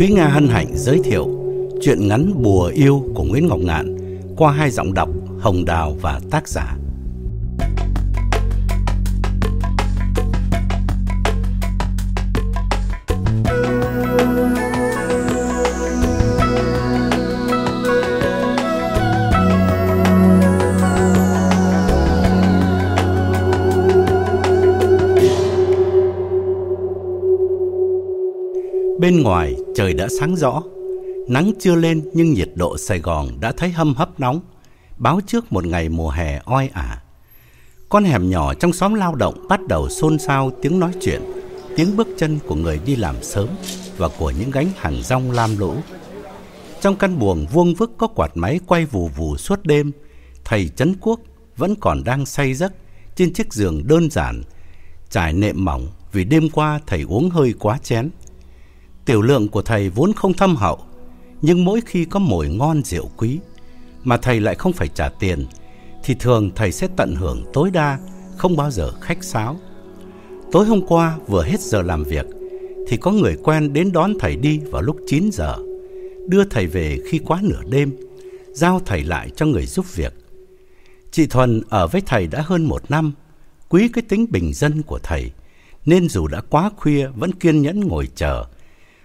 Thúy Nga hân hạnh giới thiệu chuyện ngắn Bùa yêu của Nguyễn Ngọc Ngạn qua hai giọng đọc Hồng Đào và tác giả. Bên ngoài trời đã sáng rõ, nắng chưa lên nhưng nhiệt độ Sài Gòn đã thấy hâm hấp nóng, báo trước một ngày mùa hè oi ả. Con hẻm nhỏ trong xóm lao động bắt đầu xôn xao tiếng nói chuyện, tiếng bước chân của người đi làm sớm và của những gánh hàng rong lam lũ. Trong căn buồng vuông vức có quạt máy quay vù vù suốt đêm, thầy Trấn Quốc vẫn còn đang say giấc trên chiếc giường đơn giản, trải nệm mỏng vì đêm qua thầy uống hơi quá chén. Tiểu lượng của thầy vốn không thâm hậu, nhưng mỗi khi có mồi ngon rượu quý mà thầy lại không phải trả tiền thì thường thầy sẽ tận hưởng tối đa, không bao giờ khách sáo. Tối hôm qua vừa hết giờ làm việc thì có người quen đến đón thầy đi vào lúc 9 giờ, đưa thầy về khi quá nửa đêm, giao thầy lại cho người giúp việc. Chị Thuần ở với thầy đã hơn một năm, quý cái tính bình dân của thầy, nên dù đã quá khuya vẫn kiên nhẫn ngồi chờ,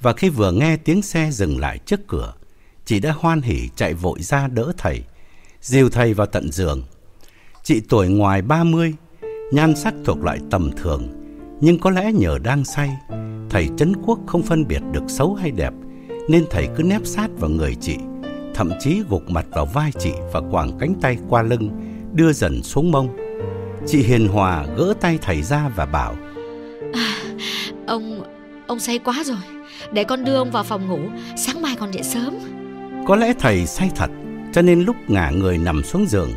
và khi vừa nghe tiếng xe dừng lại trước cửa, chị đã hoan hỉ chạy vội ra đỡ thầy, dìu thầy vào tận giường. Chị tuổi ngoài 30, nhan sắc thuộc loại tầm thường, nhưng có lẽ nhờ đang say, thầy Trấn Quốc không phân biệt được xấu hay đẹp, nên thầy cứ nép sát vào người chị, thậm chí gục mặt vào vai chị và quàng cánh tay qua lưng, đưa dần xuống mông. Chị hiền hòa gỡ tay thầy ra và bảo À, ông, ông say quá rồi để con đưa ông vào phòng ngủ Sáng mai con dậy sớm Có lẽ thầy say thật, cho nên lúc ngả người nằm xuống giường,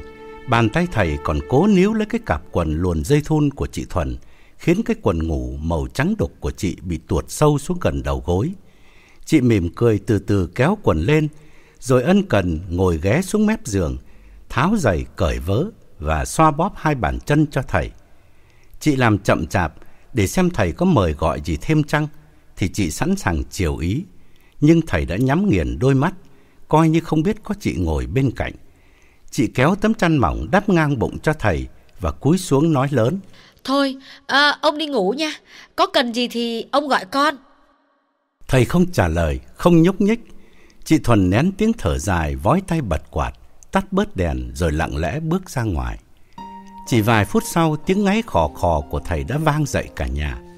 bàn tay thầy còn cố níu lấy cái cặp quần luồn dây thun của chị Thuần, khiến cái quần ngủ màu trắng đục của chị bị tuột sâu xuống gần đầu gối. Chị mỉm cười từ từ kéo quần lên, rồi ân cần ngồi ghé xuống mép giường, tháo giày cởi vớ và xoa bóp hai bàn chân cho thầy. Chị làm chậm chạp để xem thầy có mời gọi gì thêm chăng, thì chị sẵn sàng chiều ý. Nhưng thầy đã nhắm nghiền đôi mắt, coi như không biết có chị ngồi bên cạnh. Chị kéo tấm chăn mỏng đắp ngang bụng cho thầy và cúi xuống nói lớn. Thôi, à, ông đi ngủ nha Có cần gì thì ông gọi con Thầy không trả lời, không nhúc nhích. Chị Thuần nén tiếng thở dài, vói tay bật quạt, tắt bớt đèn rồi lặng lẽ bước ra ngoài. Chỉ vài phút sau, tiếng ngáy khò khò của thầy đã vang dậy cả nhà.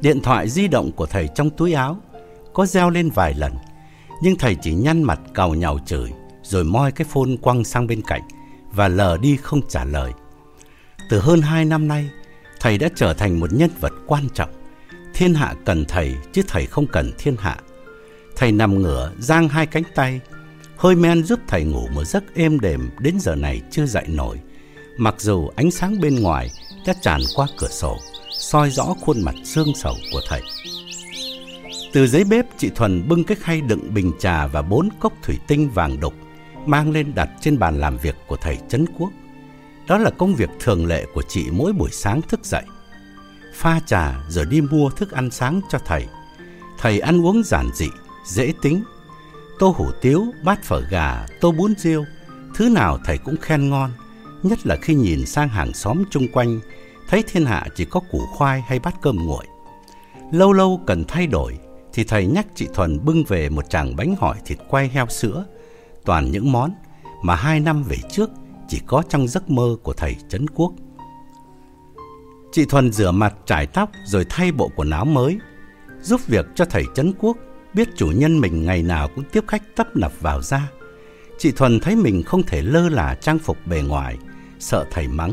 Điện thoại di động của thầy trong túi áo có reo lên vài lần, nhưng thầy chỉ nhăn mặt cào nhào chửi, rồi moi cái phone quăng sang bên cạnh và lờ đi không trả lời. Từ hơn hai năm nay, thầy đã trở thành một nhân vật quan trọng. Thiên hạ cần thầy, chứ thầy không cần thiên hạ. Thầy nằm ngửa, giang hai cánh tay. Hơi men giúp thầy ngủ một giấc êm đềm đến giờ này chưa dậy nổi. Mặc dù ánh sáng bên ngoài đã tràn qua cửa sổ, soi rõ khuôn mặt xương sầu của thầy. Từ dưới bếp, chị Thuần bưng cái khay đựng bình trà và bốn cốc thủy tinh vàng đục, mang lên đặt trên bàn làm việc của thầy Trấn Quốc. Đó là công việc thường lệ của chị mỗi buổi sáng thức dậy. Pha trà rồi đi mua thức ăn sáng cho thầy. Thầy ăn uống giản dị, dễ tính. Tô hủ tiếu, bát phở gà, tô bún riêu, thứ nào thầy cũng khen ngon. Nhất là khi nhìn sang hàng xóm chung quanh, thấy thiên hạ chỉ có củ khoai hay bát cơm nguội. Lâu lâu cần thay đổi, thì thầy nhắc chị Thuần bưng về một chàng bánh hỏi thịt quay heo sữa, toàn những món mà hai năm về trước chỉ có trong giấc mơ của thầy Trấn Quốc. Chị Thuần rửa mặt trải tóc rồi thay bộ quần áo mới, giúp việc cho thầy Trấn Quốc biết chủ nhân mình ngày nào cũng tiếp khách tấp nập vào ra. Chị Thuần thấy mình không thể lơ là trang phục bề ngoài, sợ thầy mắng.